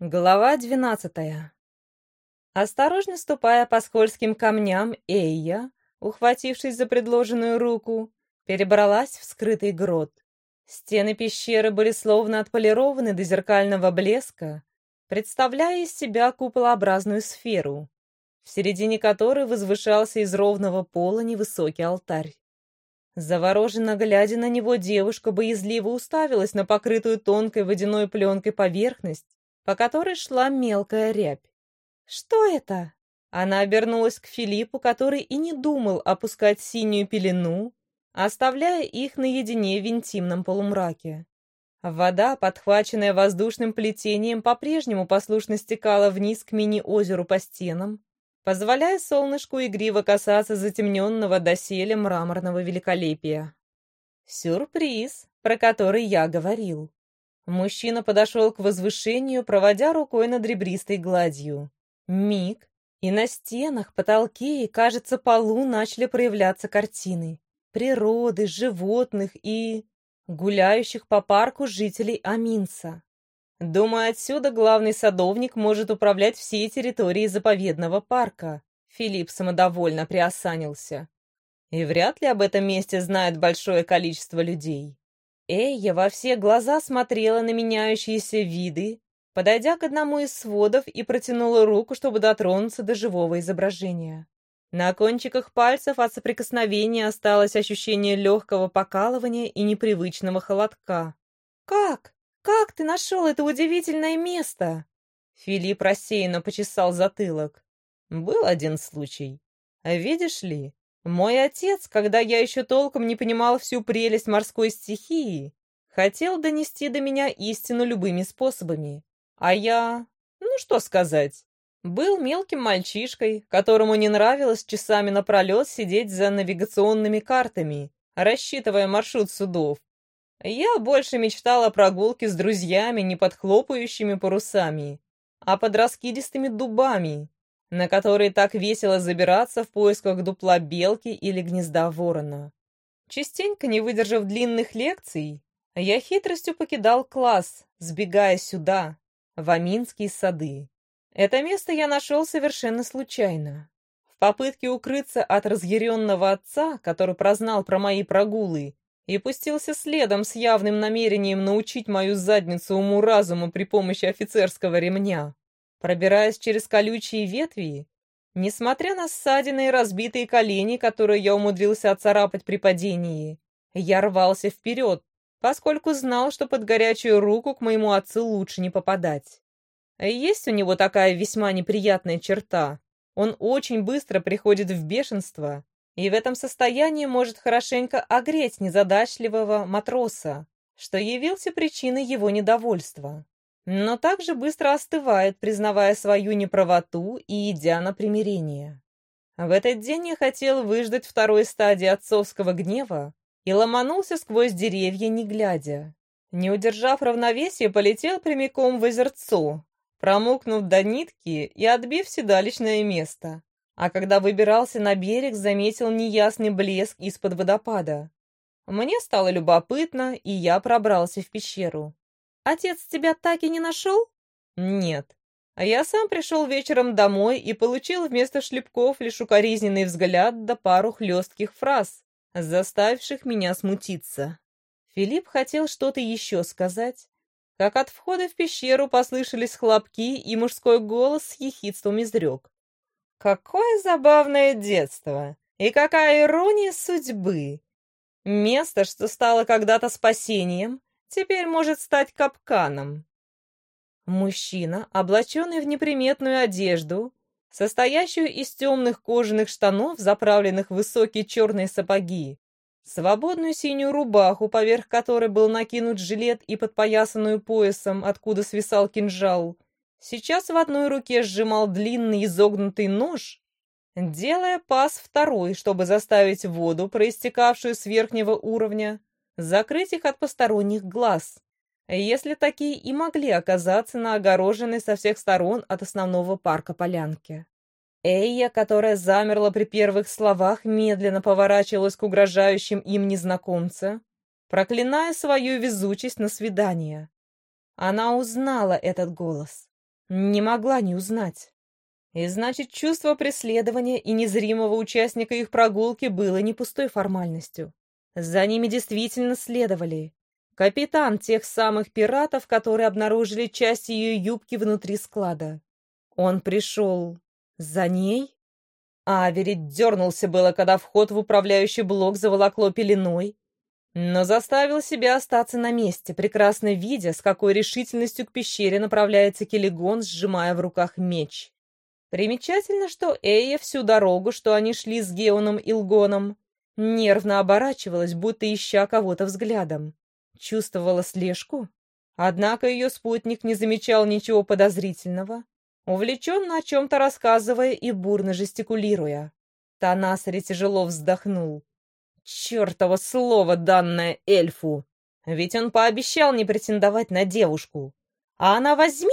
Глава двенадцатая. Осторожно ступая по скользким камням, Эйя, ухватившись за предложенную руку, перебралась в скрытый грот. Стены пещеры были словно отполированы до зеркального блеска, представляя из себя куполообразную сферу, в середине которой возвышался из ровного пола невысокий алтарь. Завороженно глядя на него, девушка боязливо уставилась на покрытую тонкой водяной пленкой поверхность, по которой шла мелкая рябь. «Что это?» Она обернулась к Филиппу, который и не думал опускать синюю пелену, оставляя их наедине в интимном полумраке. Вода, подхваченная воздушным плетением, по-прежнему послушно стекала вниз к мини-озеру по стенам, позволяя солнышку игриво касаться затемненного доселе мраморного великолепия. Сюрприз, про который я говорил. Мужчина подошел к возвышению, проводя рукой над ребристой гладью. Миг, и на стенах, потолке и, кажется, полу начали проявляться картины. Природы, животных и... гуляющих по парку жителей Аминса. Думаю, отсюда главный садовник может управлять всей территорией заповедного парка. Филипп самодовольно приосанился. И вряд ли об этом месте знает большое количество людей. Эйя во все глаза смотрела на меняющиеся виды, подойдя к одному из сводов и протянула руку, чтобы дотронуться до живого изображения. На кончиках пальцев от соприкосновения осталось ощущение легкого покалывания и непривычного холодка. «Как? Как ты нашел это удивительное место?» Филипп рассеянно почесал затылок. «Был один случай. Видишь ли, мой отец, когда я еще толком не понимал всю прелесть морской стихии, хотел донести до меня истину любыми способами. А я... ну что сказать... Был мелким мальчишкой, которому не нравилось часами напролет сидеть за навигационными картами, рассчитывая маршрут судов. Я больше мечтал о прогулке с друзьями не под хлопающими парусами, а под раскидистыми дубами, на которые так весело забираться в поисках дупла белки или гнезда ворона. Частенько, не выдержав длинных лекций, я хитростью покидал класс, сбегая сюда, в Аминские сады. Это место я нашел совершенно случайно. В попытке укрыться от разъяренного отца, который прознал про мои прогулы, и пустился следом с явным намерением научить мою задницу уму-разуму при помощи офицерского ремня. Пробираясь через колючие ветви, несмотря на ссадины и разбитые колени, которые я умудрился отцарапать при падении, я рвался вперед, поскольку знал, что под горячую руку к моему отцу лучше не попадать. Есть у него такая весьма неприятная черта. Он очень быстро приходит в бешенство, и в этом состоянии может хорошенько огреть незадачливого матроса, что явился причиной его недовольства но также быстро остывает, признавая свою неправоту и идя на примирение. В этот день я хотел выждать второй стадии отцовского гнева и ломанулся сквозь деревья, не глядя. Не удержав равновесия, полетел прямиком в озерцо, промокнув до нитки и отбив седалищное место. А когда выбирался на берег, заметил неясный блеск из-под водопада. Мне стало любопытно, и я пробрался в пещеру. Отец тебя так и не нашел? Нет. А я сам пришел вечером домой и получил вместо шлепков лишь укоризненный взгляд да пару хлестких фраз, заставивших меня смутиться. Филипп хотел что-то еще сказать, как от входа в пещеру послышались хлопки, и мужской голос с ехидством изрек. «Какое забавное детство! И какая ирония судьбы! Место, что стало когда-то спасением, теперь может стать капканом. Мужчина, облаченный в неприметную одежду, состоящую из темных кожаных штанов, заправленных в высокие черные сапоги, свободную синюю рубаху, поверх которой был накинут жилет и подпоясанную поясом, откуда свисал кинжал, сейчас в одной руке сжимал длинный изогнутый нож, делая пас второй, чтобы заставить воду, проистекавшую с верхнего уровня, закрыть их от посторонних глаз, если такие и могли оказаться на огороженной со всех сторон от основного парка полянке. Эйя, которая замерла при первых словах, медленно поворачивалась к угрожающим им незнакомца, проклиная свою везучесть на свидание. Она узнала этот голос. Не могла не узнать. И значит, чувство преследования и незримого участника их прогулки было не пустой формальностью. За ними действительно следовали. Капитан тех самых пиратов, которые обнаружили часть ее юбки внутри склада. Он пришел за ней? Аверит дернулся было, когда вход в управляющий блок заволокло пеленой, но заставил себя остаться на месте, прекрасно видя, с какой решительностью к пещере направляется Келегон, сжимая в руках меч. Примечательно, что Эя всю дорогу, что они шли с Геоном и Лгоном, нервно оборачивалась, будто ища кого-то взглядом. Чувствовала слежку. Однако ее спутник не замечал ничего подозрительного, увлеченно о чем-то рассказывая и бурно жестикулируя. Танасари тяжело вздохнул. Чертово слово, данное эльфу! Ведь он пообещал не претендовать на девушку. А она возьми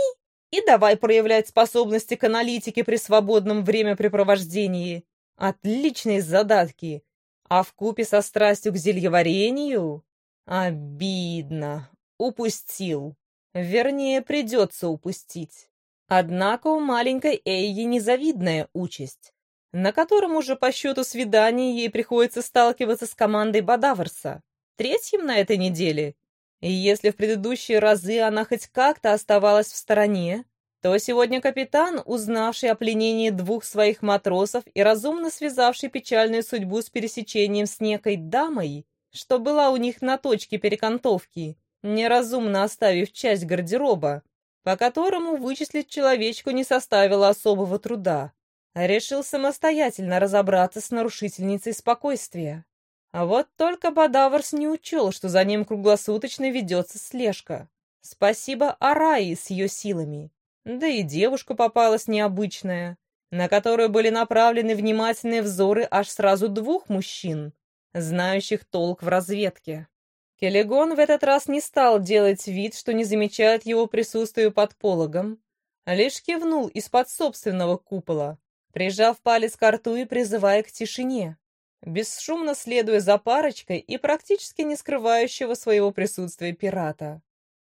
и давай проявлять способности к аналитике при свободном времяпрепровождении. Отличные задатки. А в купе со страстью к зельеварению? Обидно. Упустил. Вернее, придется упустить. Однако у маленькой Эйи незавидная участь, на котором уже по счету свиданий ей приходится сталкиваться с командой Бадаварса, третьим на этой неделе, и если в предыдущие разы она хоть как-то оставалась в стороне, то сегодня капитан, узнавший о пленении двух своих матросов и разумно связавший печальную судьбу с пересечением с некой дамой, что была у них на точке перекантовки, неразумно оставив часть гардероба, по которому вычислить человечку не составило особого труда, решил самостоятельно разобраться с нарушительницей спокойствия. А вот только Бадаварс не учел, что за ним круглосуточно ведется слежка. Спасибо Араи с ее силами. Да и девушка попалась необычная, на которую были направлены внимательные взоры аж сразу двух мужчин, знающих толк в разведке. Келегон в этот раз не стал делать вид, что не замечает его присутствие под пологом, лишь кивнул из-под собственного купола, прижав палец к рту и призывая к тишине бесшумно следуя за парочкой и практически не скрывающего своего присутствия пирата.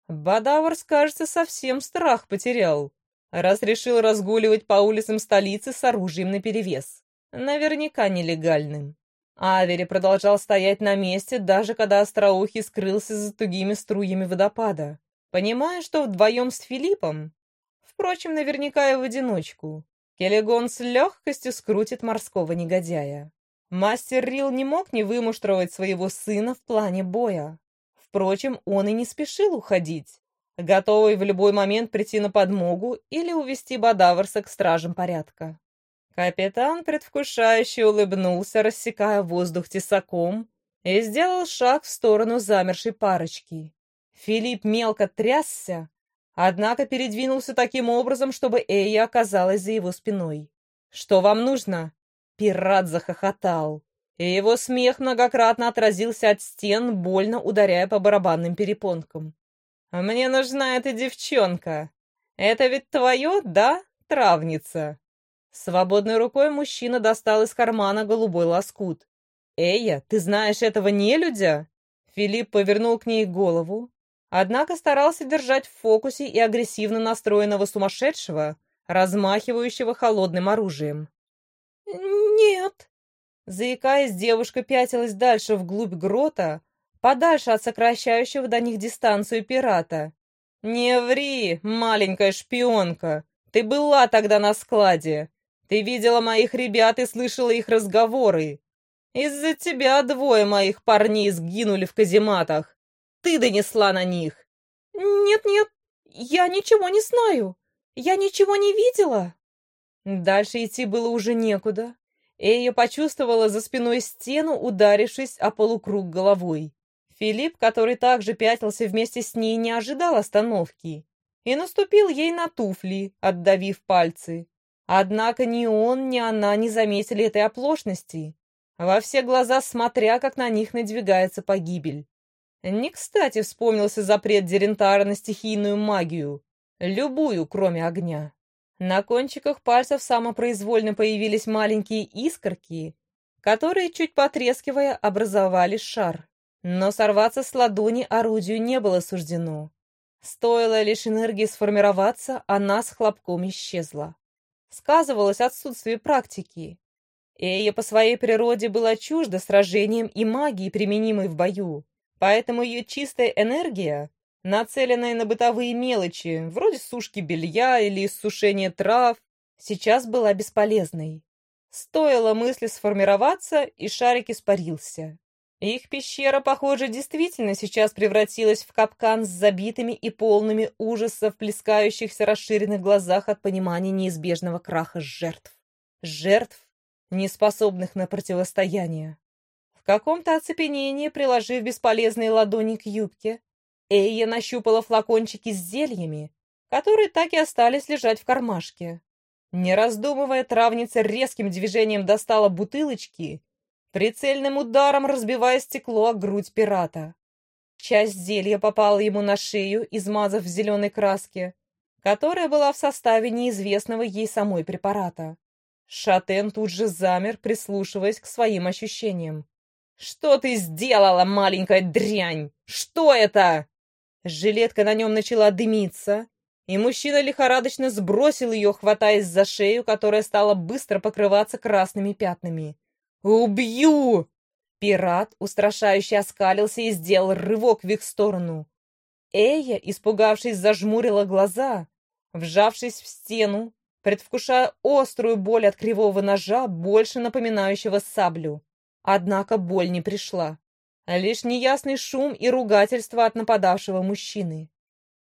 Бадаварс, кажется, совсем страх потерял, раз решил разгуливать по улицам столицы с оружием наперевес. Наверняка нелегальным. Авери продолжал стоять на месте, даже когда Остроухий скрылся за тугими струями водопада, понимая, что вдвоем с Филиппом, впрочем, наверняка и в одиночку, Келегон с легкостью скрутит морского негодяя. Мастер Рил не мог не вымуштровать своего сына в плане боя. Впрочем, он и не спешил уходить, готовый в любой момент прийти на подмогу или увести Бадаварса к стражам порядка. Капитан предвкушающе улыбнулся, рассекая воздух тесаком, и сделал шаг в сторону замершей парочки. Филипп мелко трясся, однако передвинулся таким образом, чтобы Эя оказалась за его спиной. «Что вам нужно?» Пират захохотал, и его смех многократно отразился от стен, больно ударяя по барабанным перепонкам. «Мне нужна эта девчонка. Это ведь твое, да, травница?» Свободной рукой мужчина достал из кармана голубой лоскут. «Эя, ты знаешь этого нелюдя?» Филипп повернул к ней голову, однако старался держать в фокусе и агрессивно настроенного сумасшедшего, размахивающего холодным оружием. «Нет!» Заикаясь, девушка пятилась дальше вглубь грота, подальше от сокращающего до них дистанцию пирата. «Не ври, маленькая шпионка! Ты была тогда на складе! Ты видела моих ребят и слышала их разговоры! Из-за тебя двое моих парней сгинули в казематах! Ты донесла на них!» «Нет-нет, я ничего не знаю! Я ничего не видела!» Дальше идти было уже некуда. Эя почувствовала за спиной стену, ударившись о полукруг головой. Филипп, который также пятился вместе с ней, не ожидал остановки и наступил ей на туфли, отдавив пальцы. Однако ни он, ни она не заметили этой оплошности, во все глаза смотря, как на них надвигается погибель. Не кстати вспомнился запрет Дерентара на стихийную магию, любую, кроме огня. На кончиках пальцев самопроизвольно появились маленькие искорки, которые, чуть потрескивая, образовали шар. Но сорваться с ладони орудию не было суждено. Стоило лишь энергии сформироваться, она с хлопком исчезла. Сказывалось отсутствие практики. Эя по своей природе была чужда сражениям и магии, применимой в бою, поэтому ее чистая энергия, нацеленная на бытовые мелочи, вроде сушки белья или иссушения трав, сейчас была бесполезной. Стоило мысли сформироваться, и шарик испарился. Их пещера, похоже, действительно сейчас превратилась в капкан с забитыми и полными ужасов, плескающихся расширенных глазах от понимания неизбежного краха жертв. Жертв, не способных на противостояние. В каком-то оцепенении, приложив бесполезные ладони к юбке, Эйя нащупала флакончики с зельями, которые так и остались лежать в кармашке. Не раздумывая, травница резким движением достала бутылочки прицельным ударом разбивая стекло о грудь пирата. Часть зелья попала ему на шею, измазав в зеленой краске, которая была в составе неизвестного ей самой препарата. Шатен тут же замер, прислушиваясь к своим ощущениям. «Что ты сделала, маленькая дрянь? Что это?» Жилетка на нем начала дымиться, и мужчина лихорадочно сбросил ее, хватаясь за шею, которая стала быстро покрываться красными пятнами. «Убью!» Пират устрашающе оскалился и сделал рывок в их сторону. Эя, испугавшись, зажмурила глаза, вжавшись в стену, предвкушая острую боль от кривого ножа, больше напоминающего саблю. Однако боль не пришла. Лишь неясный шум и ругательство от нападавшего мужчины.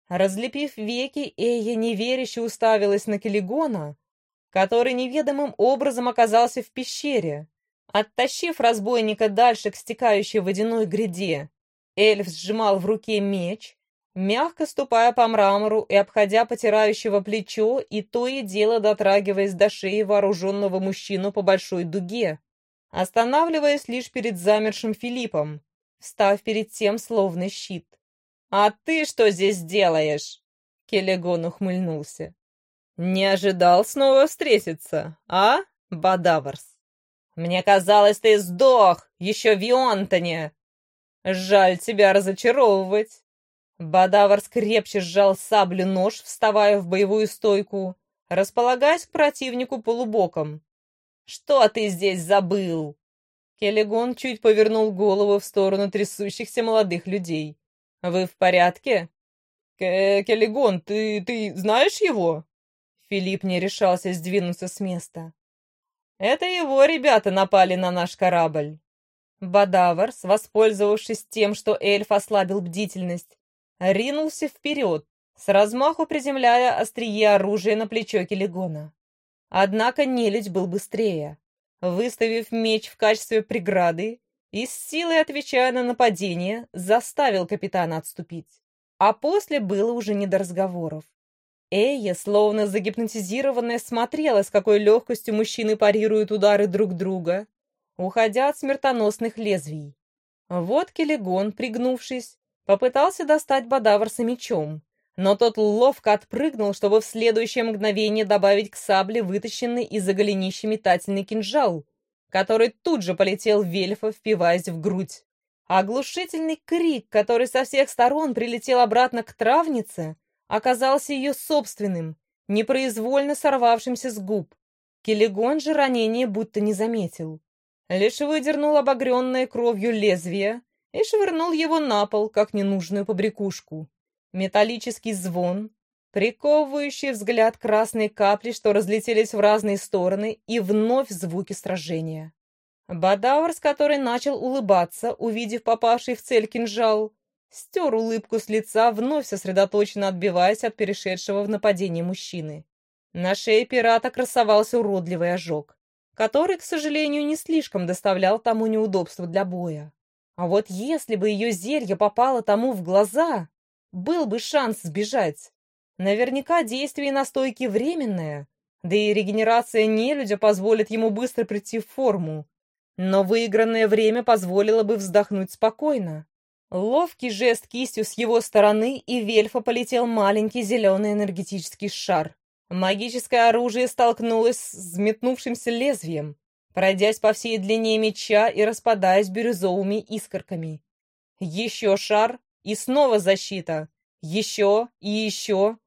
Разлепив веки, Эя неверяще уставилась на Келигона, который неведомым образом оказался в пещере, Оттащив разбойника дальше к стекающей водяной гряде, эльф сжимал в руке меч, мягко ступая по мрамору и обходя потирающего плечо и то и дело дотрагиваясь до шеи вооруженного мужчину по большой дуге, останавливаясь лишь перед замершим Филиппом, встав перед тем словно щит. «А ты что здесь делаешь?» Келегон ухмыльнулся. «Не ожидал снова встретиться, а, Бадаварс?» Мне казалось, ты сдох, еще в Вионтоне. Жаль тебя разочаровывать. Бадавар скрепче сжал саблю-нож, вставая в боевую стойку, располагаясь к противнику полубоком. «Что ты здесь забыл?» Келегон чуть повернул голову в сторону трясущихся молодых людей. «Вы в порядке?» К «Келегон, ты... ты знаешь его?» Филипп не решался сдвинуться с места. Это его ребята напали на наш корабль. Бадаварс, воспользовавшись тем, что эльф ослабил бдительность, ринулся вперед, с размаху приземляя острие оружия на плечо Келегона. Однако нелюдь был быстрее. Выставив меч в качестве преграды и с силой отвечая на нападение, заставил капитана отступить. А после было уже не до разговоров. Эя, словно загипнотизированная, смотрела, с какой легкостью мужчины парируют удары друг друга, уходя от смертоносных лезвий. Вот Келегон, пригнувшись, попытался достать Бадаварса мечом, но тот ловко отпрыгнул, чтобы в следующее мгновение добавить к сабле вытащенный из-за голенища метательный кинжал, который тут же полетел Вельфа, впиваясь в грудь. Оглушительный крик, который со всех сторон прилетел обратно к травнице, оказался ее собственным, непроизвольно сорвавшимся с губ. Келегон же ранение будто не заметил. Лишь выдернул обогренное кровью лезвие и швырнул его на пол, как ненужную побрякушку. Металлический звон, приковывающий взгляд красные капли, что разлетелись в разные стороны, и вновь звуки сражения. Бадауэр, с которой начал улыбаться, увидев попавший в цель кинжал, стер улыбку с лица, вновь сосредоточенно отбиваясь от перешедшего в нападение мужчины. На шее пирата красовался уродливый ожог, который, к сожалению, не слишком доставлял тому неудобства для боя. А вот если бы ее зелье попало тому в глаза, был бы шанс сбежать. Наверняка действие настойки временное, да и регенерация нелюдя позволит ему быстро прийти в форму. Но выигранное время позволило бы вздохнуть спокойно. Ловкий жест кистью с его стороны, и Вельфа полетел маленький зеленый энергетический шар. Магическое оружие столкнулось с взметнувшимся лезвием, пройдясь по всей длине меча и распадаясь бирюзовыми искорками. Еще шар, и снова защита. Еще и еще.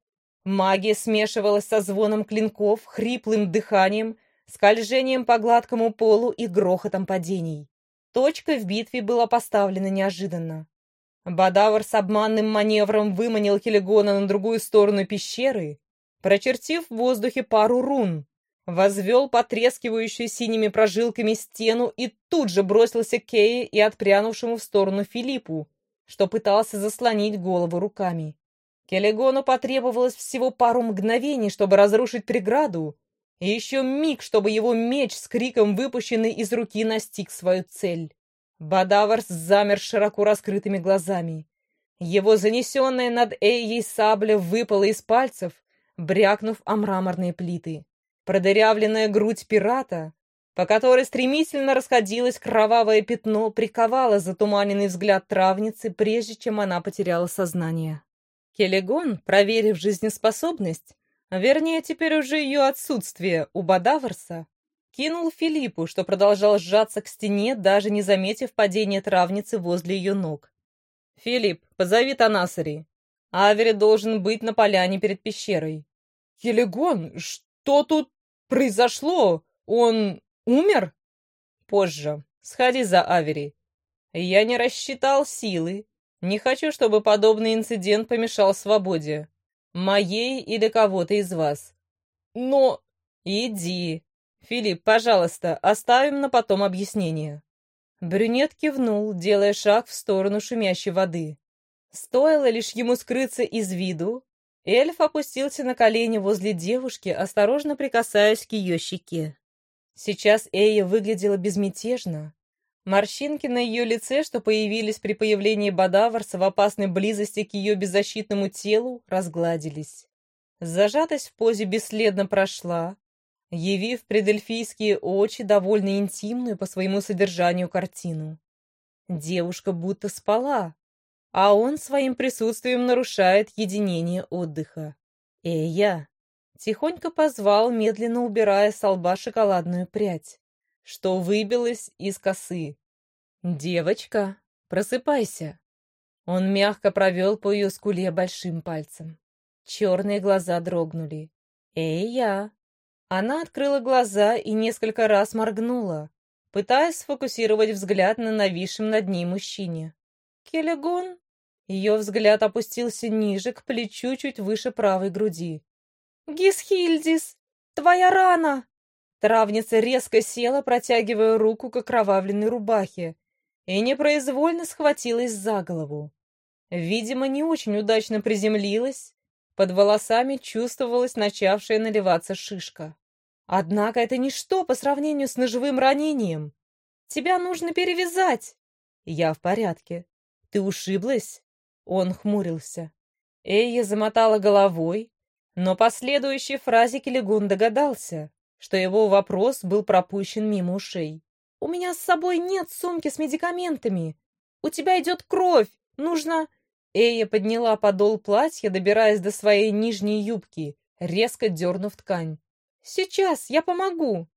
Магия смешивалась со звоном клинков, хриплым дыханием, скольжением по гладкому полу и грохотом падений. Точка в битве была поставлена неожиданно. Бадавр с обманным маневром выманил Келегона на другую сторону пещеры, прочертив в воздухе пару рун, возвел потрескивающую синими прожилками стену и тут же бросился к Кее и отпрянувшему в сторону Филиппу, что пытался заслонить голову руками. Келегону потребовалось всего пару мгновений, чтобы разрушить преграду, и еще миг, чтобы его меч с криком, выпущенный из руки, настиг свою цель. Бадаварс замер широко раскрытыми глазами. Его занесенная над Эйей сабля выпала из пальцев, брякнув о мраморные плиты. Продырявленная грудь пирата, по которой стремительно расходилось кровавое пятно, приковала затуманенный взгляд травницы, прежде чем она потеряла сознание. Келегон, проверив жизнеспособность, вернее, теперь уже ее отсутствие у Бадаварса, Кинул Филиппу, что продолжал сжаться к стене, даже не заметив падения травницы возле ее ног. «Филипп, позови Танасари. Авери должен быть на поляне перед пещерой». «Келегон, что тут произошло? Он умер?» «Позже. Сходи за Авери. Я не рассчитал силы. Не хочу, чтобы подобный инцидент помешал свободе. Моей или кого-то из вас. Но... Иди, «Филипп, пожалуйста, оставим на потом объяснение». Брюнет кивнул, делая шаг в сторону шумящей воды. Стоило лишь ему скрыться из виду, эльф опустился на колени возле девушки, осторожно прикасаясь к ее щеке. Сейчас Эя выглядела безмятежно. Морщинки на ее лице, что появились при появлении Бадаварса в опасной близости к ее беззащитному телу, разгладились. Зажатость в позе бесследно прошла, явив предельфийские очи довольно интимную по своему содержанию картину. Девушка будто спала, а он своим присутствием нарушает единение отдыха. «Эй, я!» Тихонько позвал, медленно убирая с лба шоколадную прядь, что выбилась из косы. «Девочка, просыпайся!» Он мягко провел по ее скуле большим пальцем. Черные глаза дрогнули. «Эй, я!» Она открыла глаза и несколько раз моргнула, пытаясь сфокусировать взгляд на нависшем над ней мужчине. «Келегон?» Ее взгляд опустился ниже, к плечу, чуть выше правой груди. «Гисхильдис! Твоя рана!» Травница резко села, протягивая руку к окровавленной рубахе, и непроизвольно схватилась за голову. Видимо, не очень удачно приземлилась, под волосами чувствовалась начавшая наливаться шишка. Однако это ничто по сравнению с ножевым ранением. Тебя нужно перевязать. Я в порядке. Ты ушиблась? Он хмурился. Эйя замотала головой, но по следующей фразе Келегун догадался, что его вопрос был пропущен мимо ушей. «У меня с собой нет сумки с медикаментами. У тебя идет кровь. Нужно...» Эя подняла подол платья, добираясь до своей нижней юбки, резко дернув ткань. «Сейчас, я помогу!»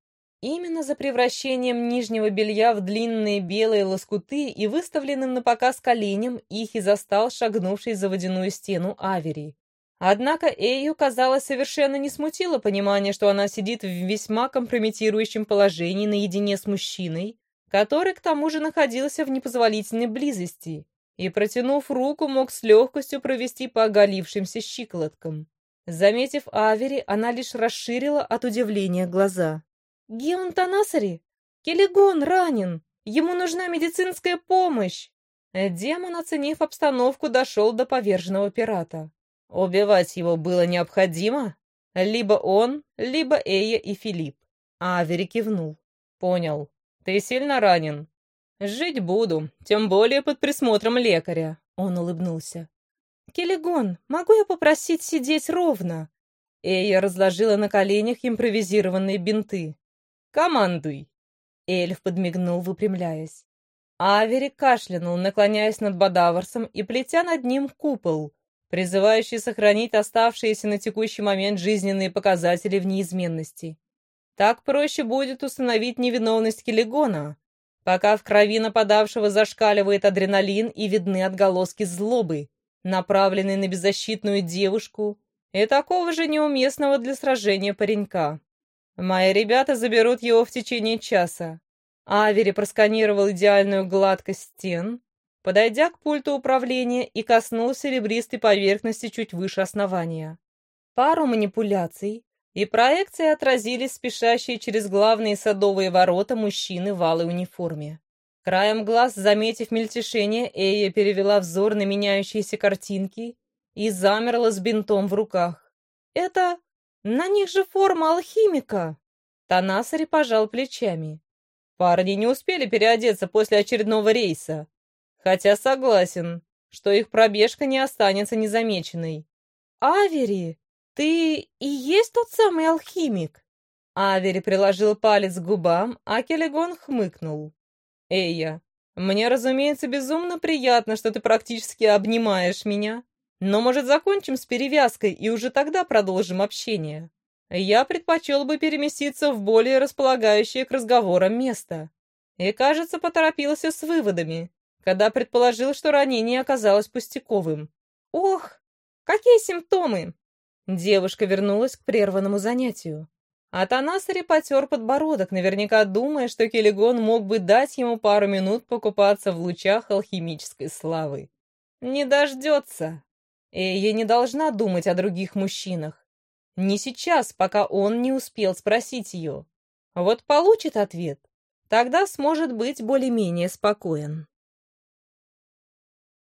Именно за превращением нижнего белья в длинные белые лоскуты и выставленным на показ коленям их и застал шагнувший за водяную стену Авери. Однако Эйю, казалось, совершенно не смутило понимание, что она сидит в весьма компрометирующем положении наедине с мужчиной, который к тому же находился в непозволительной близости и, протянув руку, мог с легкостью провести по оголившимся щиколоткам. Заметив Авери, она лишь расширила от удивления глаза. «Геон Танасари! Келегон ранен! Ему нужна медицинская помощь!» Демон, оценив обстановку, дошел до поверженного пирата. Убивать его было необходимо? Либо он, либо Эя и Филипп. Авери кивнул. «Понял. Ты сильно ранен?» «Жить буду, тем более под присмотром лекаря», — он улыбнулся. «Келегон, могу я попросить сидеть ровно?» Эя разложила на коленях импровизированные бинты. «Командуй!» Эльф подмигнул, выпрямляясь. Авери кашлянул, наклоняясь над Бадаварсом и плетя над ним купол, призывающий сохранить оставшиеся на текущий момент жизненные показатели в неизменности. Так проще будет установить невиновность Келегона, пока в крови нападавшего зашкаливает адреналин и видны отголоски злобы, направленный на беззащитную девушку и такого же неуместного для сражения паренька. Мои ребята заберут его в течение часа. Авери просканировал идеальную гладкость стен, подойдя к пульту управления и коснулся серебристой поверхности чуть выше основания. Пару манипуляций, и проекции отразились спешащие через главные садовые ворота мужчины в алой униформе. Краем глаз, заметив мельтешение, Эя перевела взор на меняющиеся картинки и замерла с бинтом в руках. «Это... на них же форма алхимика!» Танасари пожал плечами. Парни не успели переодеться после очередного рейса. Хотя согласен, что их пробежка не останется незамеченной. «Авери, ты и есть тот самый алхимик?» Авери приложил палец к губам, а Келегон хмыкнул. «Эйя, мне, разумеется, безумно приятно, что ты практически обнимаешь меня, но, может, закончим с перевязкой и уже тогда продолжим общение?» я предпочел бы переместиться в более располагающее к разговорам место. И, кажется, поторопился с выводами, когда предположил, что ранение оказалось пустяковым. «Ох, какие симптомы!» Девушка вернулась к прерванному занятию. А Танасари потер подбородок, наверняка думая, что Келегон мог бы дать ему пару минут покупаться в лучах алхимической славы. Не дождется. Эйя не должна думать о других мужчинах. Не сейчас, пока он не успел спросить ее. Вот получит ответ, тогда сможет быть более-менее спокоен.